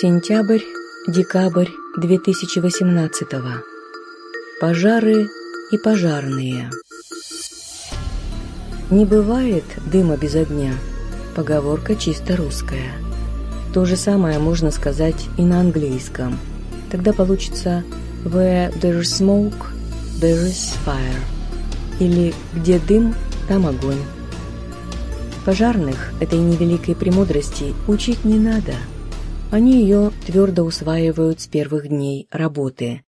Сентябрь, декабрь 2018 Пожары и пожарные. Не бывает дыма без огня. Поговорка чисто русская. То же самое можно сказать и на английском. Тогда получится Where there is smoke, there is fire. Или где дым, там огонь. Пожарных этой невеликой премудрости учить не надо. Они ее твердо усваивают с первых дней работы.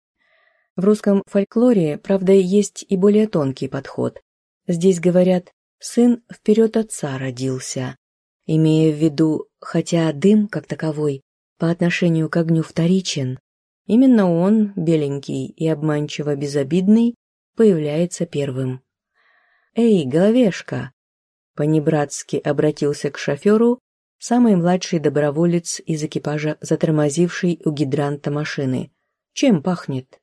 В русском фольклоре, правда, есть и более тонкий подход. Здесь говорят «сын вперед отца родился», имея в виду, хотя дым, как таковой, по отношению к огню вторичен, именно он, беленький и обманчиво безобидный, появляется первым. «Эй, головешка!» Понебратски обратился к шоферу самый младший доброволец из экипажа, затормозивший у гидранта машины. «Чем пахнет?»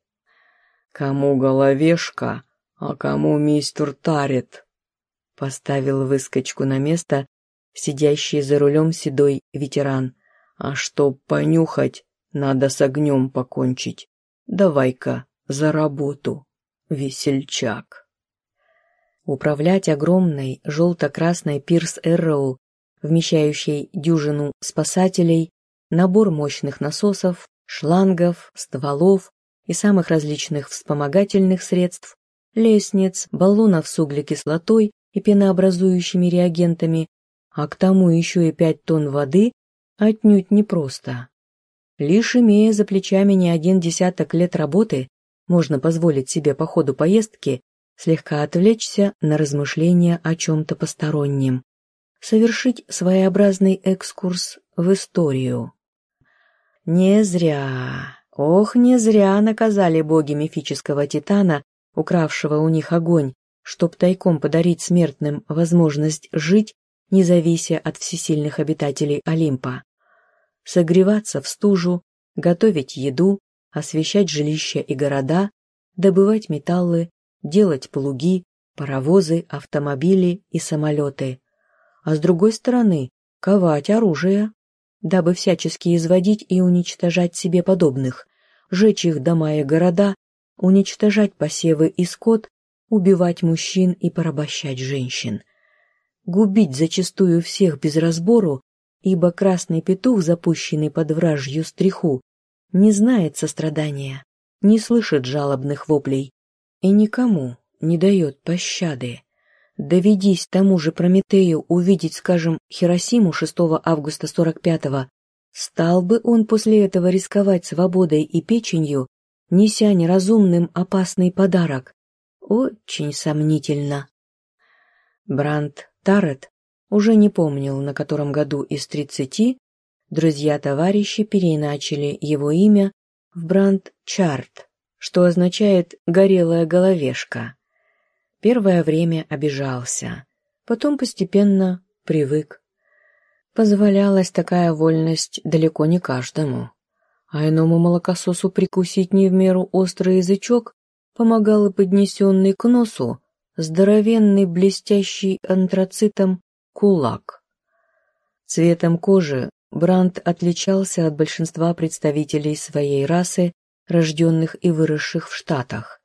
«Кому головешка, а кому мистер Тарет?» Поставил выскочку на место сидящий за рулем седой ветеран. «А чтоб понюхать, надо с огнем покончить. Давай-ка за работу, весельчак». Управлять огромной желто-красной Пирс Эрроу, вмещающей дюжину спасателей, набор мощных насосов, шлангов, стволов и самых различных вспомогательных средств, лестниц, баллонов с углекислотой и пенообразующими реагентами, а к тому еще и пять тонн воды, отнюдь непросто. Лишь имея за плечами не один десяток лет работы, можно позволить себе по ходу поездки слегка отвлечься на размышления о чем-то постороннем, совершить своеобразный экскурс в историю. Не зря, ох, не зря наказали боги мифического Титана, укравшего у них огонь, чтоб тайком подарить смертным возможность жить, не завися от всесильных обитателей Олимпа. Согреваться в стужу, готовить еду, освещать жилища и города, добывать металлы, делать плуги, паровозы, автомобили и самолеты. А с другой стороны, ковать оружие, дабы всячески изводить и уничтожать себе подобных, жечь их дома и города, уничтожать посевы и скот, убивать мужчин и порабощать женщин. Губить зачастую всех без разбору, ибо красный петух, запущенный под вражью стриху, не знает сострадания, не слышит жалобных воплей, и никому не дает пощады. Доведись тому же Прометею увидеть, скажем, Хиросиму 6 августа 45-го, стал бы он после этого рисковать свободой и печенью, неся неразумным опасный подарок? Очень сомнительно. Бранд Тарет уже не помнил, на котором году из тридцати друзья-товарищи переиначили его имя в Бранд Чарт что означает «горелая головешка». Первое время обижался, потом постепенно привык. Позволялась такая вольность далеко не каждому. А иному молокососу прикусить не в меру острый язычок помогал и поднесенный к носу здоровенный блестящий антрацитом кулак. Цветом кожи Бранд отличался от большинства представителей своей расы рожденных и выросших в Штатах.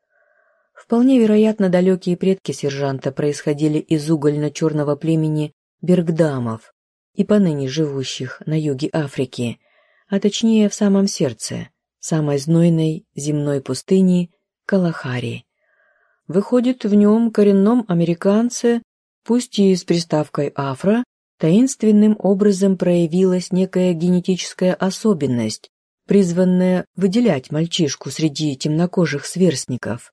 Вполне вероятно, далекие предки сержанта происходили из угольно-черного племени Бергдамов и поныне живущих на юге Африки, а точнее в самом сердце, самой знойной земной пустыни Калахари. Выходит, в нем коренном американце, пусть и с приставкой «афро», таинственным образом проявилась некая генетическая особенность, призванная выделять мальчишку среди темнокожих сверстников.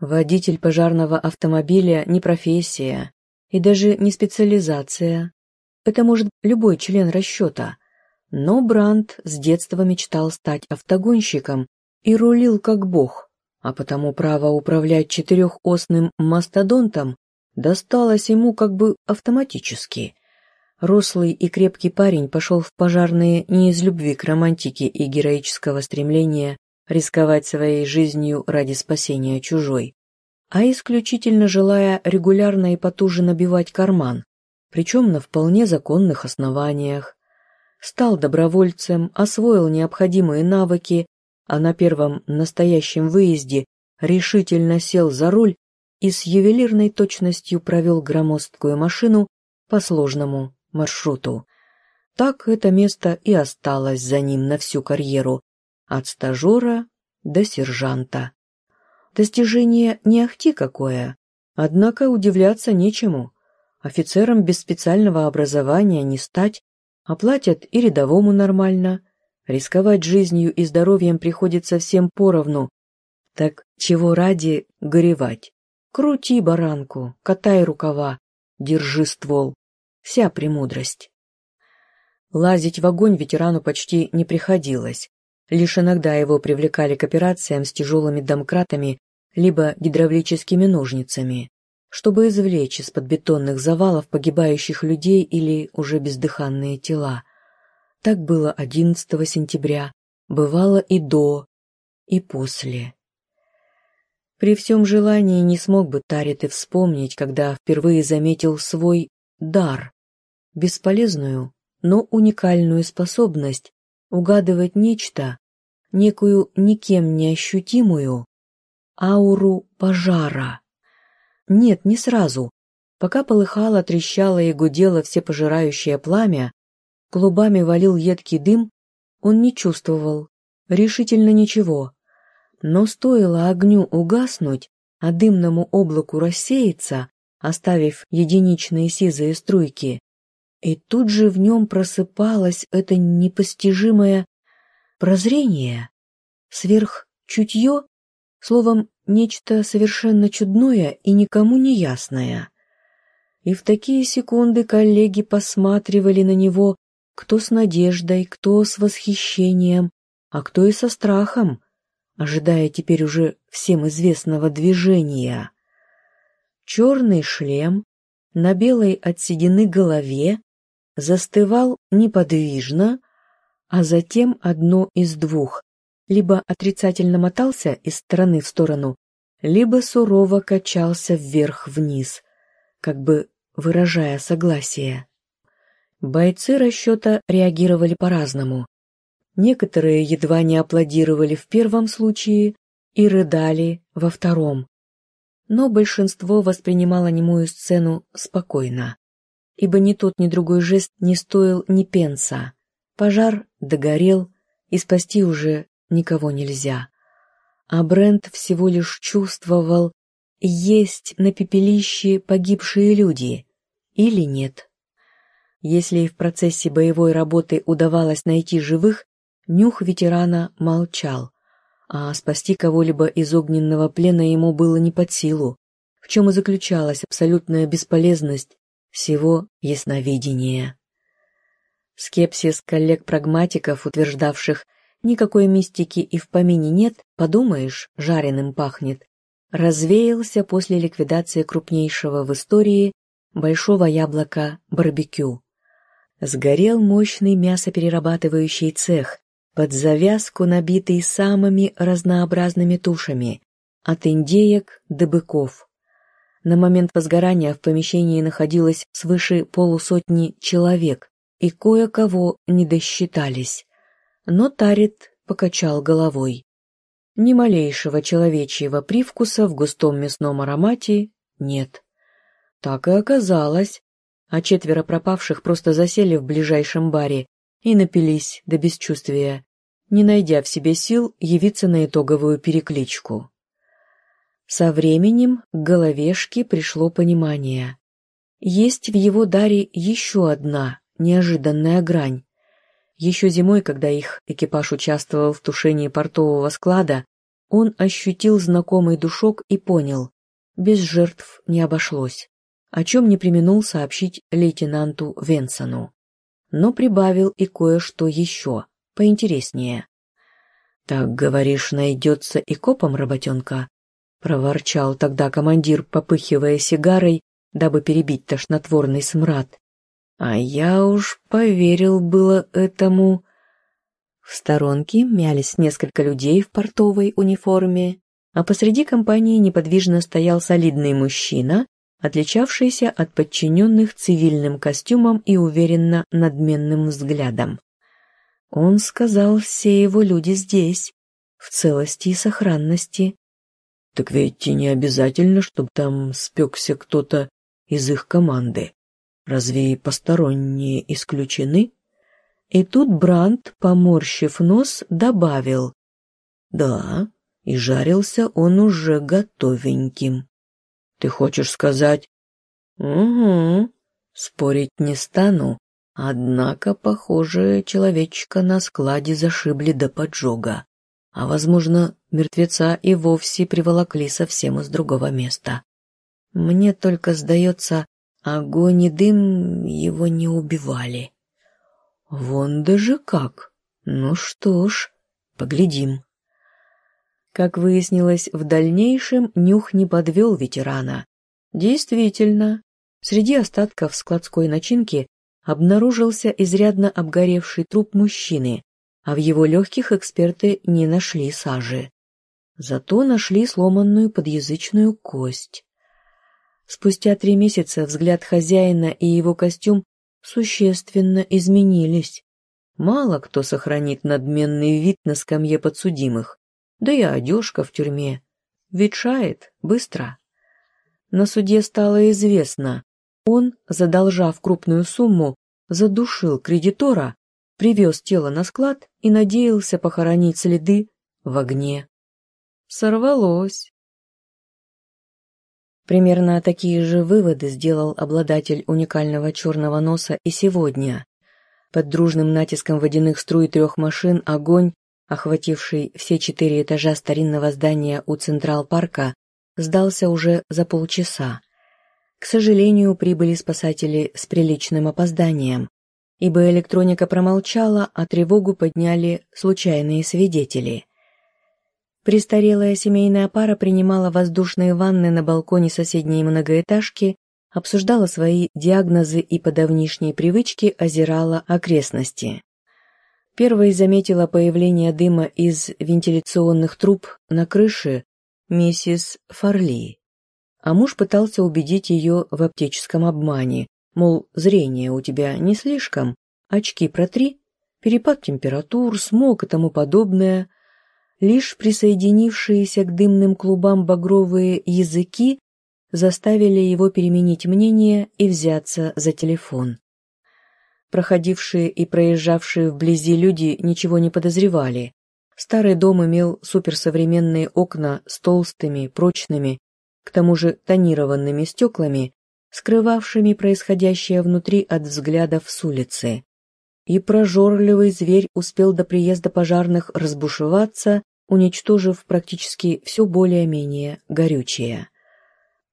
Водитель пожарного автомобиля не профессия и даже не специализация. Это может любой член расчета. Но Бранд с детства мечтал стать автогонщиком и рулил как бог, а потому право управлять четырехосным мастодонтом досталось ему как бы автоматически. Рослый и крепкий парень пошел в пожарные не из любви к романтике и героического стремления рисковать своей жизнью ради спасения чужой, а исключительно желая регулярно и потуже набивать карман, причем на вполне законных основаниях. стал добровольцем, освоил необходимые навыки, а на первом настоящем выезде решительно сел за руль и с ювелирной точностью провел громоздкую машину по сложному маршруту. Так это место и осталось за ним на всю карьеру, от стажера до сержанта. Достижение не ахти какое, однако удивляться нечему. Офицерам без специального образования не стать, оплатят и рядовому нормально. Рисковать жизнью и здоровьем приходится всем поровну. Так чего ради горевать? Крути баранку, катай рукава, держи ствол. Вся премудрость. Лазить в огонь ветерану почти не приходилось. Лишь иногда его привлекали к операциям с тяжелыми домкратами либо гидравлическими ножницами, чтобы извлечь из-под бетонных завалов погибающих людей или уже бездыханные тела. Так было 11 сентября, бывало и до, и после. При всем желании не смог бы Тарит и вспомнить, когда впервые заметил свой дар, бесполезную, но уникальную способность угадывать нечто, некую никем не ощутимую ауру пожара. Нет, не сразу. Пока полыхало, трещало и гудело всепожирающее пламя, клубами валил едкий дым, он не чувствовал решительно ничего. Но стоило огню угаснуть, а дымному облаку рассеяться, оставив единичные сизые струйки, и тут же в нем просыпалось это непостижимое прозрение, сверхчутье, словом, нечто совершенно чудное и никому не ясное. И в такие секунды коллеги посматривали на него, кто с надеждой, кто с восхищением, а кто и со страхом, ожидая теперь уже всем известного движения. Черный шлем на белой от голове застывал неподвижно, а затем одно из двух либо отрицательно мотался из стороны в сторону, либо сурово качался вверх-вниз, как бы выражая согласие. Бойцы расчета реагировали по-разному. Некоторые едва не аплодировали в первом случае и рыдали во втором. Но большинство воспринимало немую сцену спокойно ибо ни тот, ни другой жест не стоил ни пенса. Пожар догорел, и спасти уже никого нельзя. А Брент всего лишь чувствовал, есть на пепелище погибшие люди или нет. Если в процессе боевой работы удавалось найти живых, нюх ветерана молчал, а спасти кого-либо из огненного плена ему было не под силу, в чем и заключалась абсолютная бесполезность всего ясновидения. Скепсис коллег-прагматиков, утверждавших, никакой мистики и в помине нет, подумаешь, жареным пахнет, развеялся после ликвидации крупнейшего в истории большого яблока барбекю. Сгорел мощный мясоперерабатывающий цех, под завязку набитый самыми разнообразными тушами, от индеек до быков. На момент возгорания в помещении находилось свыше полусотни человек, и кое-кого не досчитались. Но Тарит покачал головой. Ни малейшего человечьего привкуса в густом мясном аромате нет. Так и оказалось, а четверо пропавших просто засели в ближайшем баре и напились до бесчувствия, не найдя в себе сил явиться на итоговую перекличку. Со временем к головешке пришло понимание. Есть в его даре еще одна неожиданная грань. Еще зимой, когда их экипаж участвовал в тушении портового склада, он ощутил знакомый душок и понял, без жертв не обошлось, о чем не применул сообщить лейтенанту Венсону. Но прибавил и кое-что еще, поинтереснее. «Так, говоришь, найдется и копом работенка?» — проворчал тогда командир, попыхивая сигарой, дабы перебить тошнотворный смрад. А я уж поверил было этому. В сторонке мялись несколько людей в портовой униформе, а посреди компании неподвижно стоял солидный мужчина, отличавшийся от подчиненных цивильным костюмом и уверенно надменным взглядом. Он сказал, все его люди здесь, в целости и сохранности. Так ведь и не обязательно, чтобы там спекся кто-то из их команды. Разве посторонние исключены? И тут Бранд, поморщив нос, добавил. Да, и жарился он уже готовеньким. Ты хочешь сказать? Угу, спорить не стану. Однако, похоже, человечка на складе зашибли до поджога. А, возможно, мертвеца и вовсе приволокли совсем из другого места. Мне только сдается, огонь и дым его не убивали. Вон даже как. Ну что ж, поглядим. Как выяснилось, в дальнейшем нюх не подвел ветерана. Действительно, среди остатков складской начинки обнаружился изрядно обгоревший труп мужчины, а в его легких эксперты не нашли сажи. Зато нашли сломанную подъязычную кость. Спустя три месяца взгляд хозяина и его костюм существенно изменились. Мало кто сохранит надменный вид на скамье подсудимых, да и одежка в тюрьме. Ветшает быстро. На суде стало известно, он, задолжав крупную сумму, задушил кредитора, привез тело на склад и надеялся похоронить следы в огне. Сорвалось. Примерно такие же выводы сделал обладатель уникального черного носа и сегодня. Под дружным натиском водяных струй трех машин огонь, охвативший все четыре этажа старинного здания у Централ-парка, сдался уже за полчаса. К сожалению, прибыли спасатели с приличным опозданием, ибо электроника промолчала, а тревогу подняли случайные свидетели. Престарелая семейная пара принимала воздушные ванны на балконе соседней многоэтажки, обсуждала свои диагнозы и по давнишней привычке озирала окрестности. Первой заметила появление дыма из вентиляционных труб на крыше миссис Фарли, а муж пытался убедить ее в оптическом обмане, мол, зрение у тебя не слишком, очки протри, перепад температур, смог и тому подобное – Лишь присоединившиеся к дымным клубам багровые языки заставили его переменить мнение и взяться за телефон. Проходившие и проезжавшие вблизи люди ничего не подозревали. Старый дом имел суперсовременные окна с толстыми, прочными, к тому же тонированными стеклами, скрывавшими происходящее внутри от взглядов с улицы. И прожорливый зверь успел до приезда пожарных разбушеваться уничтожив практически все более-менее горючее.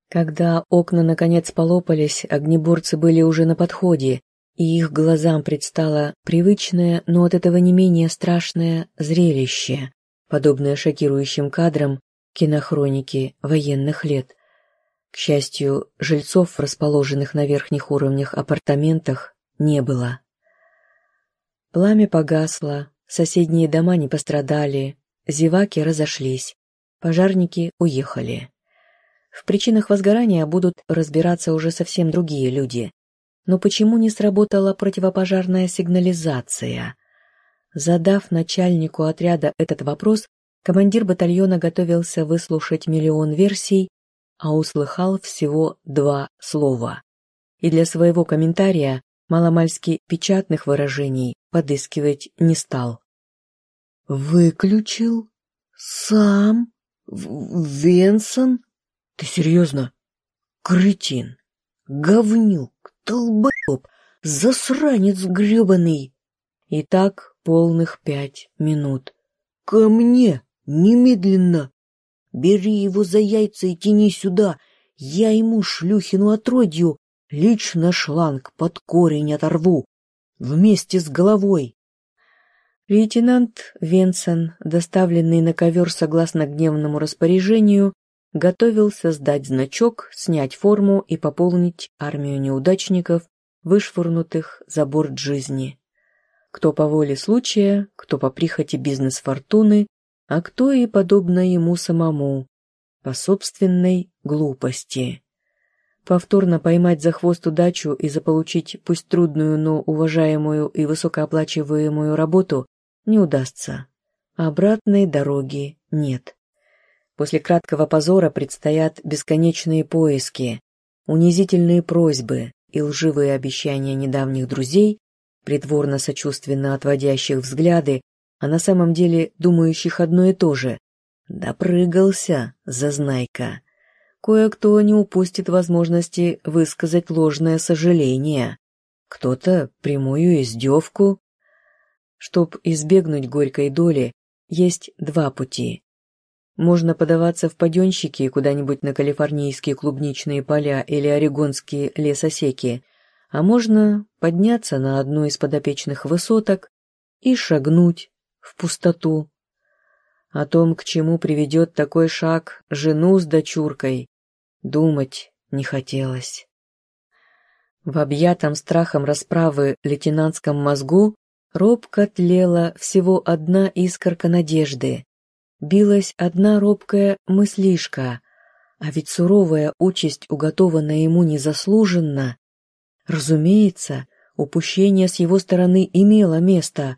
Когда окна наконец полопались, огнеборцы были уже на подходе, и их глазам предстало привычное, но от этого не менее страшное зрелище, подобное шокирующим кадрам кинохроники военных лет. К счастью, жильцов, расположенных на верхних уровнях апартаментах, не было. Пламя погасло, соседние дома не пострадали, Зеваки разошлись, пожарники уехали. В причинах возгорания будут разбираться уже совсем другие люди. Но почему не сработала противопожарная сигнализация? Задав начальнику отряда этот вопрос, командир батальона готовился выслушать миллион версий, а услыхал всего два слова. И для своего комментария маломальски печатных выражений подыскивать не стал. «Выключил? Сам? Венсон? Ты серьезно? Кретин, говнюк, толбоеб, засранец гребаный!» И так полных пять минут. «Ко мне! Немедленно! Бери его за яйца и тяни сюда! Я ему, шлюхину отродью, лично шланг под корень оторву! Вместе с головой!» Лейтенант Венсон, доставленный на ковер согласно гневному распоряжению, готовился сдать значок, снять форму и пополнить армию неудачников, вышвырнутых за борт жизни. Кто по воле случая, кто по прихоти бизнес-фортуны, а кто и подобно ему самому, по собственной глупости. Повторно поймать за хвост удачу и заполучить пусть трудную, но уважаемую и высокооплачиваемую работу не удастся. Обратной дороги нет. После краткого позора предстоят бесконечные поиски, унизительные просьбы и лживые обещания недавних друзей, притворно-сочувственно отводящих взгляды, а на самом деле думающих одно и то же. Допрыгался, зазнайка. Кое-кто не упустит возможности высказать ложное сожаление. Кто-то прямую издевку. Чтоб избегнуть горькой доли, есть два пути. Можно подаваться в паденщики куда-нибудь на калифорнийские клубничные поля или орегонские лесосеки, а можно подняться на одну из подопечных высоток и шагнуть в пустоту. О том, к чему приведет такой шаг жену с дочуркой, думать не хотелось. В объятом страхом расправы лейтенантском мозгу робко тлела всего одна искорка надежды. Билась одна робкая мыслишка, а ведь суровая участь, уготованная ему незаслуженно. Разумеется, упущение с его стороны имело место,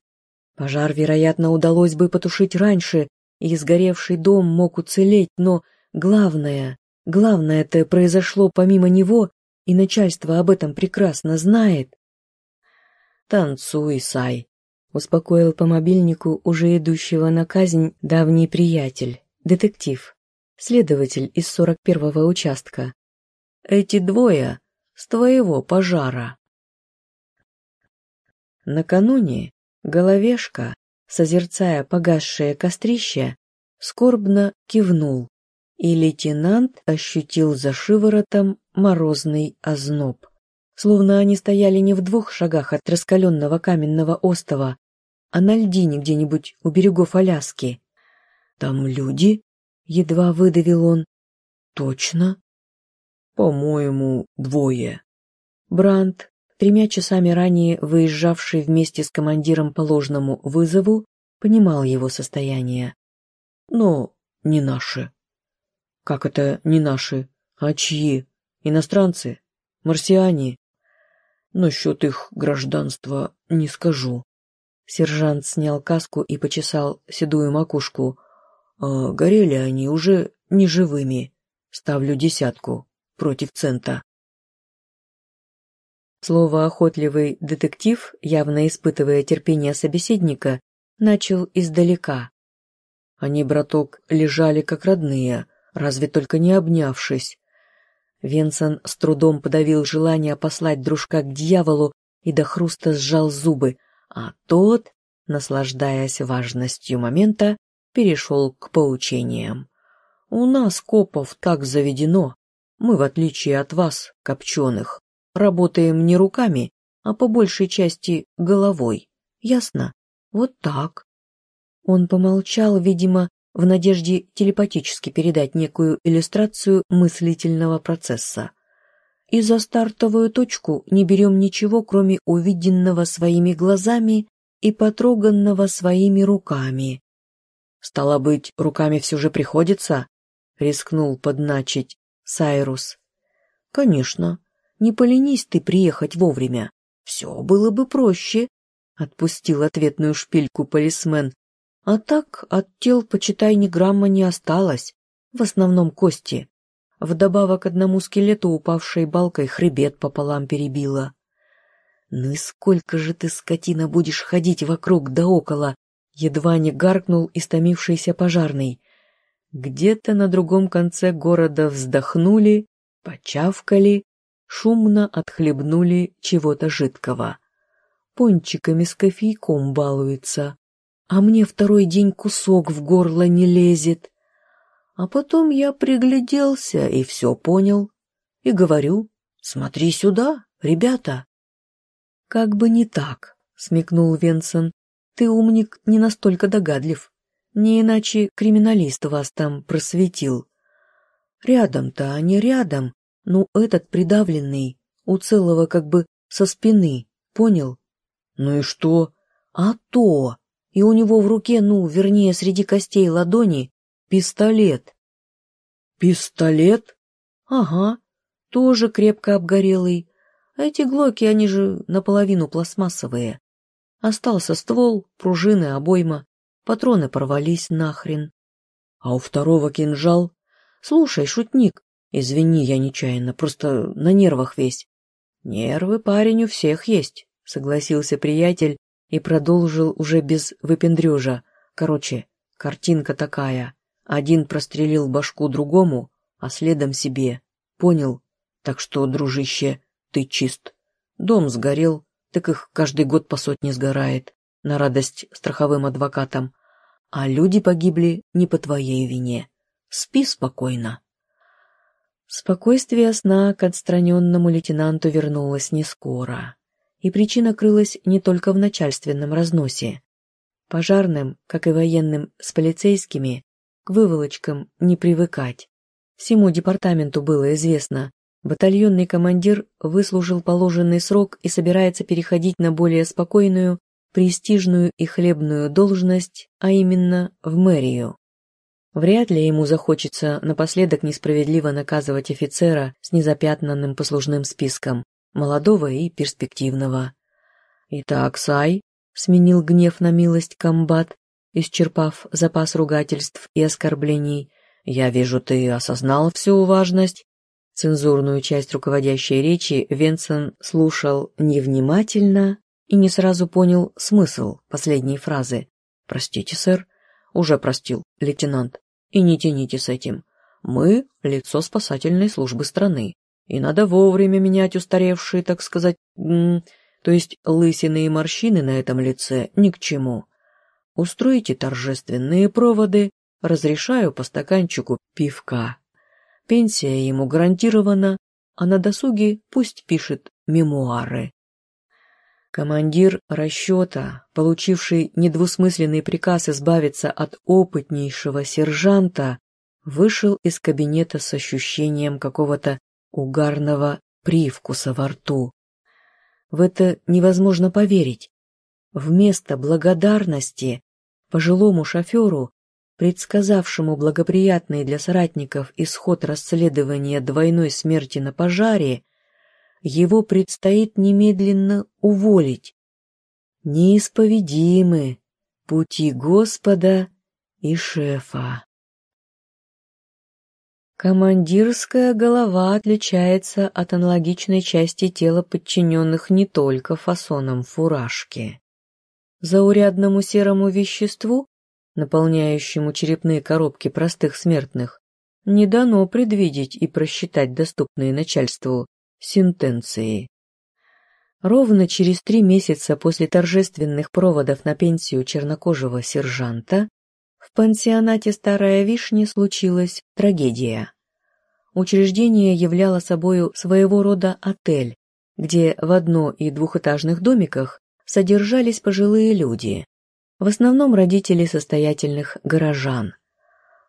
Пожар, вероятно, удалось бы потушить раньше, и сгоревший дом мог уцелеть, но главное, главное-то произошло помимо него, и начальство об этом прекрасно знает. «Танцуй, Сай», — успокоил по мобильнику уже идущего на казнь давний приятель, детектив, следователь из 41-го участка. «Эти двое с твоего пожара». Накануне Головешка, созерцая погасшее кострище, скорбно кивнул, и лейтенант ощутил за шиворотом морозный озноб. Словно они стояли не в двух шагах от раскаленного каменного остова, а на льдине где-нибудь у берегов Аляски. «Там люди?» — едва выдавил он. «Точно?» «По-моему, двое». Бранд тремя часами ранее выезжавший вместе с командиром по ложному вызову, понимал его состояние. Но не наши. Как это не наши? А чьи? Иностранцы? Марсиане? Насчет их гражданства не скажу. Сержант снял каску и почесал седую макушку. А горели они уже неживыми. Ставлю десятку против цента. Слово «охотливый детектив», явно испытывая терпение собеседника, начал издалека. Они, браток, лежали как родные, разве только не обнявшись. Венсон с трудом подавил желание послать дружка к дьяволу и до хруста сжал зубы, а тот, наслаждаясь важностью момента, перешел к поучениям. «У нас, копов, так заведено. Мы, в отличие от вас, копченых, Работаем не руками, а по большей части головой. Ясно? Вот так. Он помолчал, видимо, в надежде телепатически передать некую иллюстрацию мыслительного процесса. И за стартовую точку не берем ничего, кроме увиденного своими глазами и потроганного своими руками. «Стало быть, руками все же приходится?» — рискнул подначить Сайрус. «Конечно. Не поленись ты приехать вовремя. Все было бы проще, — отпустил ответную шпильку полисмен. А так от тел, почитай, ни грамма не осталось, в основном кости. Вдобавок одному скелету, упавшей балкой, хребет пополам перебило. «Ну и сколько же ты, скотина, будешь ходить вокруг да около?» Едва не гаркнул истомившийся пожарный. Где-то на другом конце города вздохнули, почавкали шумно отхлебнули чего-то жидкого. Пончиками с кофейком балуется, а мне второй день кусок в горло не лезет. А потом я пригляделся и все понял. И говорю, смотри сюда, ребята. Как бы не так, смекнул Венсон. Ты, умник, не настолько догадлив. Не иначе криминалист вас там просветил. Рядом-то они рядом, ну, этот придавленный, у целого как бы со спины, понял? Ну и что? А то! И у него в руке, ну, вернее, среди костей ладони, пистолет. Пистолет? Ага. тоже крепко обгорелый. А эти глоки, они же наполовину пластмассовые. Остался ствол, пружины, обойма. Патроны порвались нахрен. А у второго кинжал. Слушай, шутник, извини, я нечаянно, просто на нервах весь. Нервы парень у всех есть, согласился приятель и продолжил уже без выпендрежа. Короче, картинка такая. Один прострелил башку другому, а следом себе. Понял? Так что, дружище, ты чист. Дом сгорел, так их каждый год по сотне сгорает, на радость страховым адвокатам. А люди погибли не по твоей вине. Спи спокойно. Спокойствие сна к отстраненному лейтенанту вернулось не скоро, и причина крылась не только в начальственном разносе. Пожарным, как и военным с полицейскими, к выволочкам не привыкать. Всему департаменту было известно, батальонный командир выслужил положенный срок и собирается переходить на более спокойную, престижную и хлебную должность, а именно в мэрию. Вряд ли ему захочется напоследок несправедливо наказывать офицера с незапятнанным послужным списком, молодого и перспективного. «Итак, Сай», — сменил гнев на милость комбат, исчерпав запас ругательств и оскорблений, «я вижу, ты осознал всю важность Цензурную часть руководящей речи Венсон слушал невнимательно и не сразу понял смысл последней фразы. «Простите, сэр». «Уже простил, лейтенант. И не тяните с этим. Мы — лицо спасательной службы страны, и надо вовремя менять устаревшие, так сказать, то есть лысины и морщины на этом лице ни к чему. Устройте торжественные проводы, разрешаю по стаканчику пивка». Пенсия ему гарантирована, а на досуге пусть пишет мемуары. Командир расчета, получивший недвусмысленный приказ избавиться от опытнейшего сержанта, вышел из кабинета с ощущением какого-то угарного привкуса во рту. В это невозможно поверить. Вместо благодарности пожилому шоферу предсказавшему благоприятный для соратников исход расследования двойной смерти на пожаре, его предстоит немедленно уволить. Неисповедимы пути Господа и шефа. Командирская голова отличается от аналогичной части тела подчиненных не только фасоном фуражки. Заурядному серому веществу наполняющему черепные коробки простых смертных, не дано предвидеть и просчитать доступные начальству сентенции. Ровно через три месяца после торжественных проводов на пенсию чернокожего сержанта в пансионате «Старая вишня» случилась трагедия. Учреждение являло собою своего рода отель, где в одно- и двухэтажных домиках содержались пожилые люди, в основном родители состоятельных горожан.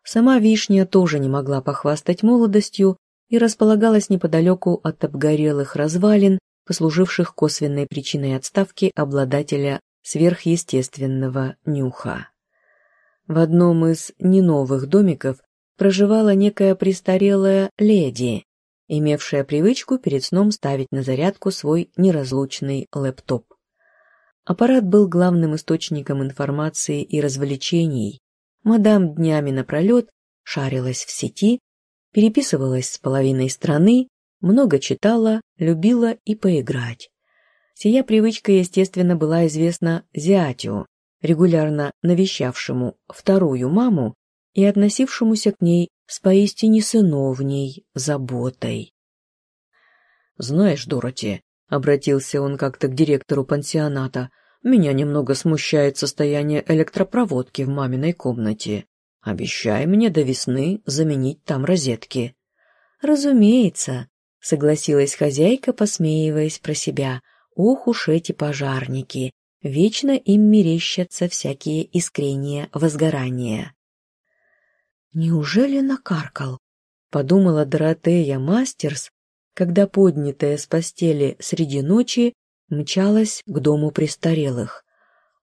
Сама Вишня тоже не могла похвастать молодостью и располагалась неподалеку от обгорелых развалин, послуживших косвенной причиной отставки обладателя сверхъестественного нюха. В одном из неновых домиков проживала некая престарелая леди, имевшая привычку перед сном ставить на зарядку свой неразлучный лэптоп. Аппарат был главным источником информации и развлечений. Мадам днями напролет шарилась в сети, переписывалась с половиной страны, много читала, любила и поиграть. Сия привычка, естественно, была известна зятю, регулярно навещавшему вторую маму и относившемуся к ней с поистине сыновней заботой. «Знаешь, Дороти, Обратился он как-то к директору пансионата. «Меня немного смущает состояние электропроводки в маминой комнате. Обещай мне до весны заменить там розетки». «Разумеется», — согласилась хозяйка, посмеиваясь про себя. «Ох уж эти пожарники! Вечно им мерещатся всякие искрения возгорания». «Неужели накаркал?» — подумала Доротея Мастерс, когда поднятая с постели среди ночи мчалась к дому престарелых.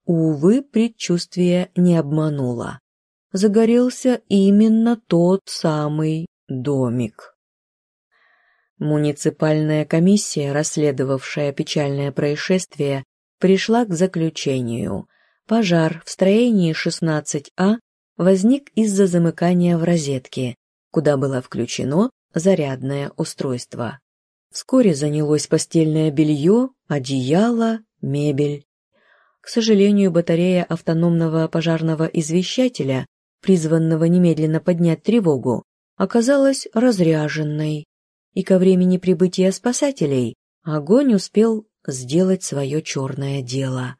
Увы, предчувствие не обмануло. Загорелся именно тот самый домик. Муниципальная комиссия, расследовавшая печальное происшествие, пришла к заключению. Пожар в строении 16А возник из-за замыкания в розетке, куда было включено зарядное устройство. Вскоре занялось постельное белье, одеяло, мебель. К сожалению, батарея автономного пожарного извещателя, призванного немедленно поднять тревогу, оказалась разряженной и ко времени прибытия спасателей огонь успел сделать свое черное дело.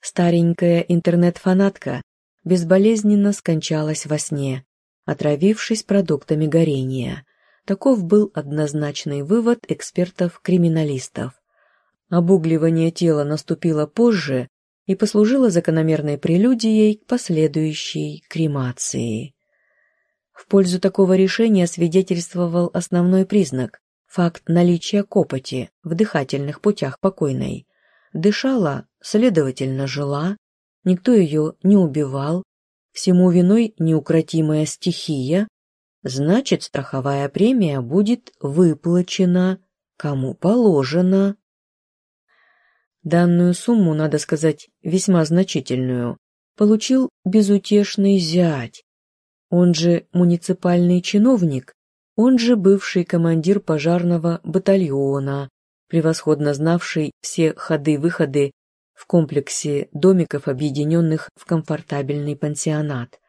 Старенькая интернет-фанатка безболезненно скончалась во сне, отравившись продуктами горения. Таков был однозначный вывод экспертов-криминалистов. Обугливание тела наступило позже и послужило закономерной прелюдией к последующей кремации. В пользу такого решения свидетельствовал основной признак – факт наличия копоти в дыхательных путях покойной. Дышала, следовательно, жила, никто ее не убивал, всему виной неукротимая стихия, значит, страховая премия будет выплачена, кому положено. Данную сумму, надо сказать, весьма значительную, получил безутешный зять, он же муниципальный чиновник, он же бывший командир пожарного батальона, превосходно знавший все ходы-выходы в комплексе домиков, объединенных в комфортабельный пансионат.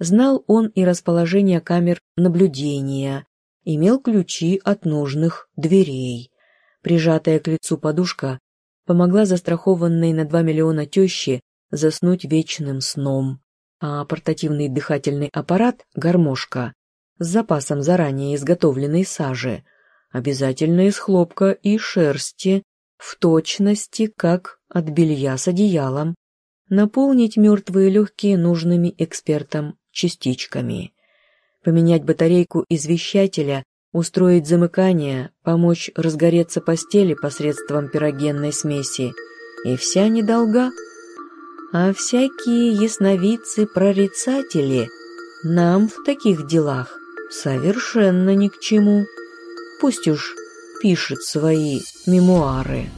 Знал он и расположение камер наблюдения, имел ключи от нужных дверей. Прижатая к лицу подушка помогла застрахованной на 2 миллиона тещи заснуть вечным сном. А портативный дыхательный аппарат «Гармошка» с запасом заранее изготовленной сажи, обязательно из хлопка и шерсти, в точности, как от белья с одеялом, наполнить мертвые легкие нужными экспертам частичками, поменять батарейку извещателя, устроить замыкание, помочь разгореться постели посредством пирогенной смеси, и вся недолга – а всякие ясновидцы-прорицатели нам в таких делах совершенно ни к чему. Пусть уж пишет свои мемуары.